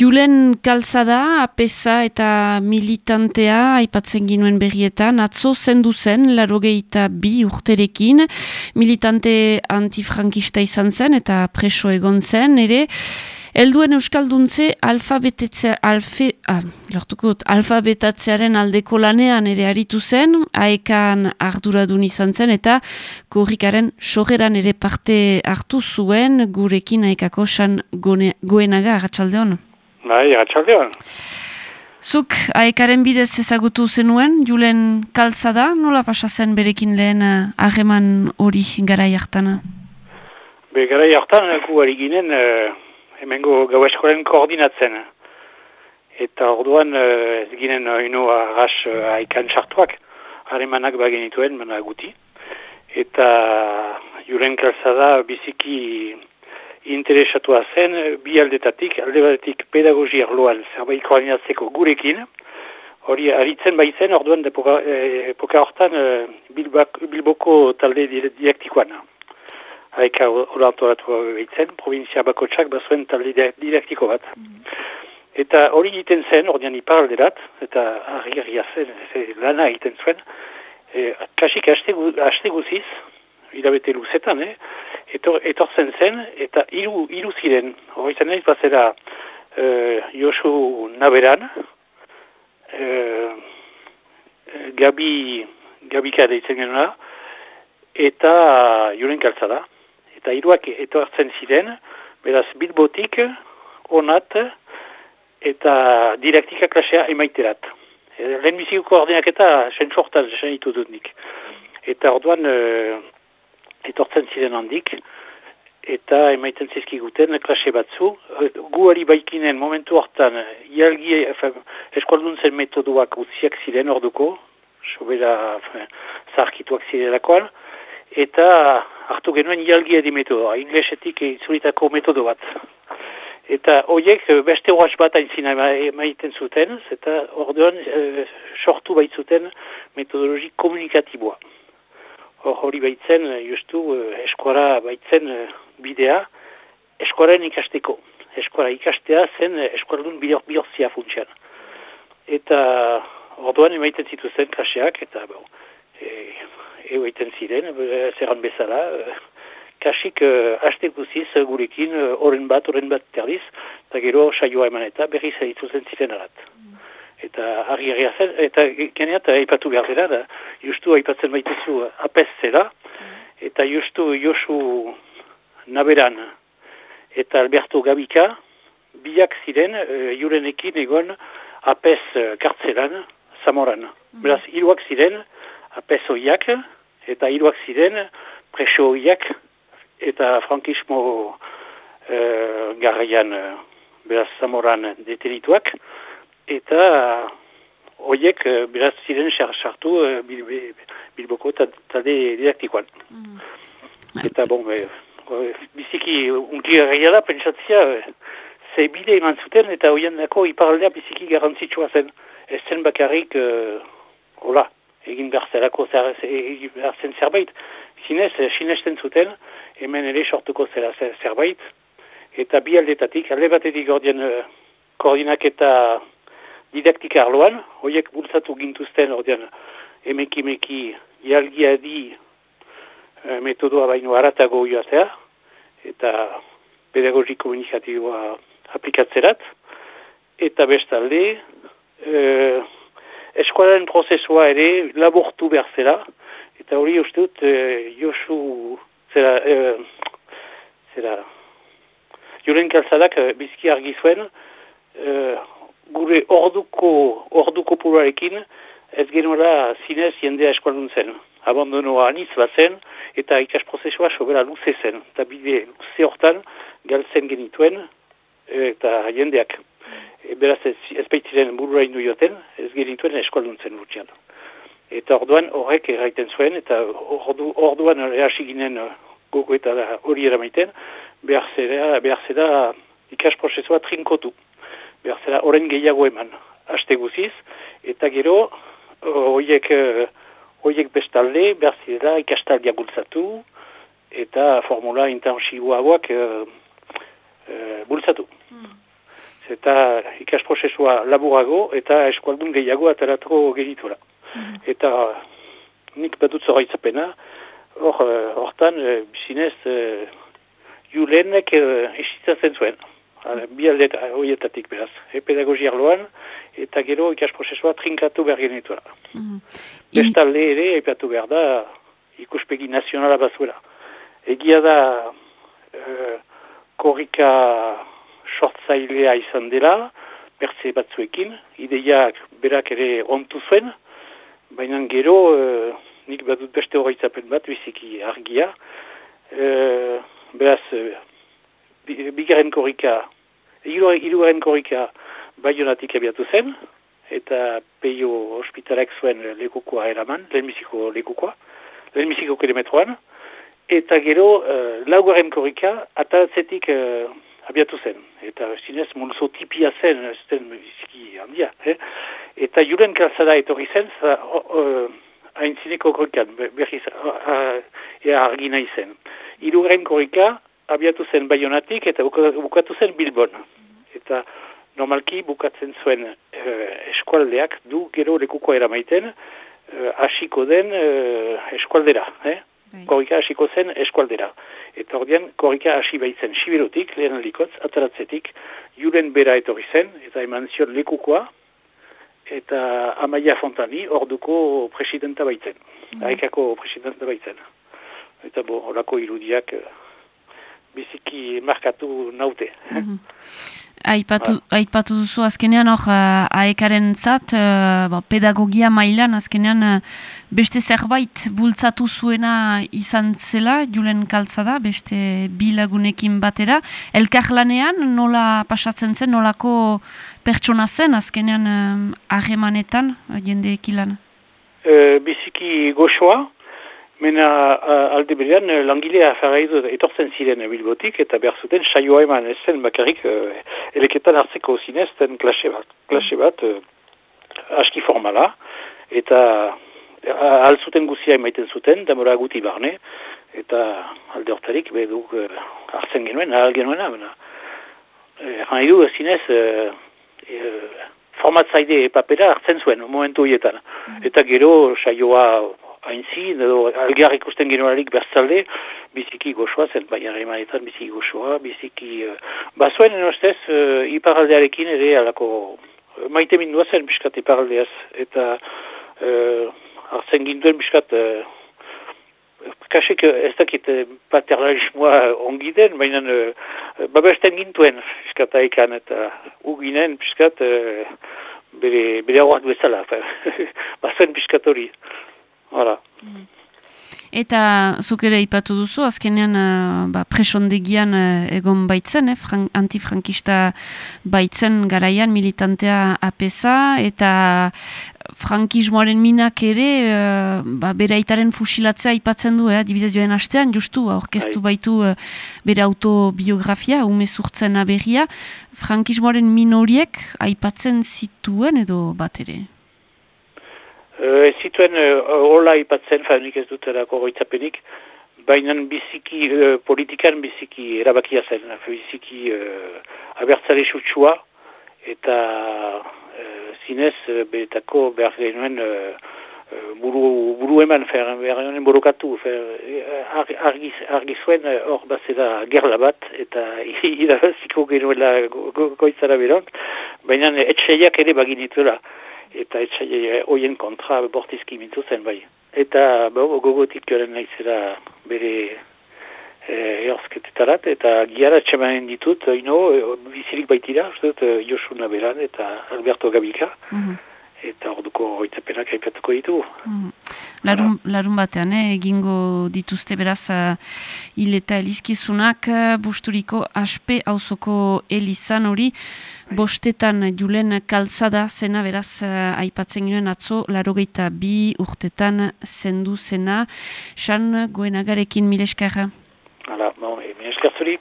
Julen kalzada, apesa eta militantea, aipatzen ginuen berrietan, atzo zendu zen, larogeita bi urterekin, militante antifrankista izan zen eta preso egon zen, ere, Elduen Euskalduntze alfabetetzea, alfe, ah, alfabetatzearen aldeko lanean ere aritu zen, aekan arduradun izan zen, eta korrikaren sogeran ere parte hartu zuen, gurekin aekako san goenaga, agatxaldeon? Bai, agatxaldeon. Zuk aekaren bidez ezagutu zenuen, Julen kalzada, nola pasa zen berekin lehen hageman hori gara jartana? Be, gara jartan, gu ginen, uh hemengo gau eskoren koordinatzen. Eta orduan uh, ez ginen uh, ino arras uh, aikan sartuak, haremanak bagenituen, mana guti. Eta juren kalzada biziki interesatua zen, bi aldetatik, alde batetik pedagogi arloan zerbait koordinatzeko gurekin, hori aritzen baitzen orduan epoka, epoka hortan Bilboko talde diaktikoan haika orantolatu behitzen, provinzia bako txak bazuen talde direktiko bat. Mm. Eta hori egiten zen, ordean ipar alderat, eta harri zen, lana egiten zuen, e, kasik haste guziz, hilabete luzetan, eh? Etor, etortzen zen, eta hiru hiru ziren, hori zen nahiz bazera e, Josu Naberan, e, Gabi, Gabika deitzen genuna, eta Juren Kaltzada eta hiruak etortzen ziren, beraz bilbotik, onat, eta direktika klasea emaiterat. E, lehen biziko koordinak eta sentsortan senitu dut nik. Eta orduan e, etortzen ziren handik, eta emaiten zizkiguten klase batzu. Guari baikinen momentu hortan, ialgi eskualdun zen metodoak utziak ziren orduko, sobera zarkituak zirelakoan, eta hartu genuen ialgi edi metodoa, inglesetik itzulitako metodo bat. Eta horiek eh, beste horaz bat aintzina maiten zuten, eta orduan e, sortu baitzuten metodologi komunikatiboa. Hor hori baitzen, eh, justu, eskuara baitzen bidea, eskuaren ikasteko. Eskuara ikastea zen eskuaradun bihorzia funtsian. Eta orduan emaiten zituzen kaseak, eta bon, egoiten ziren, zerran bezala, eh, kasik uh, haste guziz uh, gurekin horren bat, horren bat terdiz, eta gero saioa eman eta berriz zen ziren arat. Eta harri zen, eta geneat haipatu behar dira, da, justu haipatzen baituzu apez zela, mm. eta justu Josu Naberan eta Alberto Gabika, biak ziren uh, jurenekin egon apez uh, kartzelan, Zamoran. Mm. Beraz, hiruak ziren, apez oiak, eta hiruak ziren preso eta frankismo uh, garrian uh, beraz zamoran detenituak eta horiek uh, beraz ziren sartu uh, bilboko talde didaktikoan. Mm. Eta bon, be, biziki unki garria da, pentsatzia, ze bide eman zuten eta hoian dako iparaldea biziki garantzitsua zen. Ez zen bakarrik, uh, hola, egin behar zerako zer, egin behar zen zerbait. Zinez, eh, sinesten zuten, hemen ere sortuko zera zerbait. Eta bi aldetatik, alde batetik ordean uh, koordinak eta didaktika arloan, horiek bultzatu gintuzten ordean emeki emeki jalgia di uh, metodoa baino aratago joatea, eta pedagogi komunikatiboa aplikatzerat, eta bestalde, uh, eskualaren prozesua ere labortu behar zela, eta hori uste dut e, Josu zera, e, zera Julen Kalzadak e, bizki argi zuen e, gure orduko orduko purarekin ez genuela zinez jendea eskualdun zen. Abandonoa aniz bat zen eta ikas prozesua sobera luze zen. Eta bide luze hortan galtzen genituen eta jendeak. E, beraz ez, ez baitziren burura indu joten, ez genituen eskualduntzen urtsian. Eta orduan horrek erraiten zuen, eta ordu, orduan erasi ginen uh, gogo eta hori eramaiten, behar zera, behar zera ikas prozesua trinkotu. Behar zera horren gehiago eman, haste guziz, eta gero horiek uh, bestalde, behar zera ikastaldia gultzatu, eta formula intensiboagoak uh, uh, bultzatu. Hmm. eta ikas prozesua laburago eta eskualdun gehiago ateratro genitura. Mm Eta nik badut zoraitzapena, hor, hortan, bizinez, julenek esitzen zuen. Bi aldet horietatik beraz, e, pedagogi arloan, eta gero ikas prozesua trinkatu behar genitura. Mm -hmm. Bestalde ere, epatu behar da, ikuspegi nazionala bazuela. Egia da, e, korrika sortzailea izan dela, bertze batzuekin, ideiak berak ere ontu zuen, baina gero, e, nik badut beste horretzapen bat, biziki argia, e, beraz, bigaren korrika, iruaren korrika baionatik abiatu zen, eta peio hospitalak zuen lekukoa eraman, lehenbiziko lekukoa, lehenbiziko kilometroan, eta gero uh, laugarren korrika atatzetik uh, abiatu zen. Eta zinez mulzo tipia zen, zen biziki handia. Eh? Eta juren kalzada etorri zen, haintzineko uh, korrikan, berriz ea argina izen. Irugarren korrika abiatu zen baionatik eta bukatu zen Bilbon. Eta normalki bukatzen zuen uh, eskualdeak du gero lekuko eramaiten uh, hasiko den uh, eskualdera. Eh? Bai. Korrika hasiko zen eskualdera. Eta ordean korrika hasi baitzen sibirotik, lehen alikotz, ataratzetik, juren bera etorri zen, eta eman zion lekukoa, eta Amaia Fontani orduko presidenta baitzen. Mm. Aekako presidenta baitzen. Eta bo, horako irudiak markatu naute. Mm Aipatu, aipatu duzu azkenean hor uh, aekaren zat, uh, pedagogia mailan azkenean uh, beste zerbait bultzatu zuena izan zela, julen kaltzada, beste bilagunekin batera. Elkarlanean nola pasatzen zen, nolako pertsona zen azkenean harremanetan uh, jende ekilan? Uh, biziki goxoa, Mena alde berean langilea faraidu etortzen ziren bilbotik eta behar zuten saioa eman ez zen bakarrik uh, eleketan hartzeko zinez den klase bat, klase bat uh, aski formala eta uh, altzuten guzia emaiten zuten, damora guti barne eta alde hortarik beduk uh, hartzen genuen, ahal genuen amena. Eran edu zinez uh, uh, formatzaide papera hartzen zuen momentu hietan. Mm. Eta gero saioa hainzin, edo algar ikusten genorarik berzalde, biziki goxoa zen, baina emanetan biziki goxoa, biziki... Uh, Bazuen, enostez, uh, iparaldearekin ere alako uh, maite mindua zen biskat iparaldeaz, eta uh, hartzen ginduen biskat... Uh, Kasek ez dakit paternalismoa ongi den, baina uh, babesten gintuen piskata ekan eta uginen piskat uh, bere, bere hauak bezala. Bazen piskat hori. Hala. Mm. Eta zuk ere ipatu duzu, azkenean uh, ba, presondegian uh, egon baitzen, eh, antifrankista baitzen garaian militantea apesa, eta frankismoaren minak ere uh, ba, bere aitaren fusilatzea ipatzen du, eh, dibidez joen hastean, justu, orkestu bai. baitu uh, bere autobiografia, ume zurtzen aberria, frankismoaren minoriek aipatzen zituen edo bat ere? Ez zituen hola uh, ipatzen, fanik ez dut erako goitzapenik, baina biziki, uh, politikan biziki erabakia zen, biziki uh, abertzale sutsua, eta uh, zinez, betako behar genuen uh, buru, buru eman, fer, behar genuen borokatu, argi, argi zuen hor uh, bazera gerla bat, eta irabaziko genuela goitzara beron, baina etxeiak ere baginituela eta etxai hoien kontra bortizki mintu zen bai. Eta bo, gogotik joren naizera bere e, eosketetarat, eta giara txemanen ditut, ino, bizirik baitira, dut, Josuna Beran eta Alberto Gabika. Mhm eta orduko hoitzapenak aipatuko ditu. Mm. Larun, larun batean, eh, egingo dituzte beraz uh, hil eta elizkizunak uh, busturiko aspe hauzoko elizan hori bostetan julen kalzada zena beraz uh, aipatzen ginen atzo larogeita bi urtetan zendu zena san goenagarekin mileskarra. Hala, bon, mileskar zuri.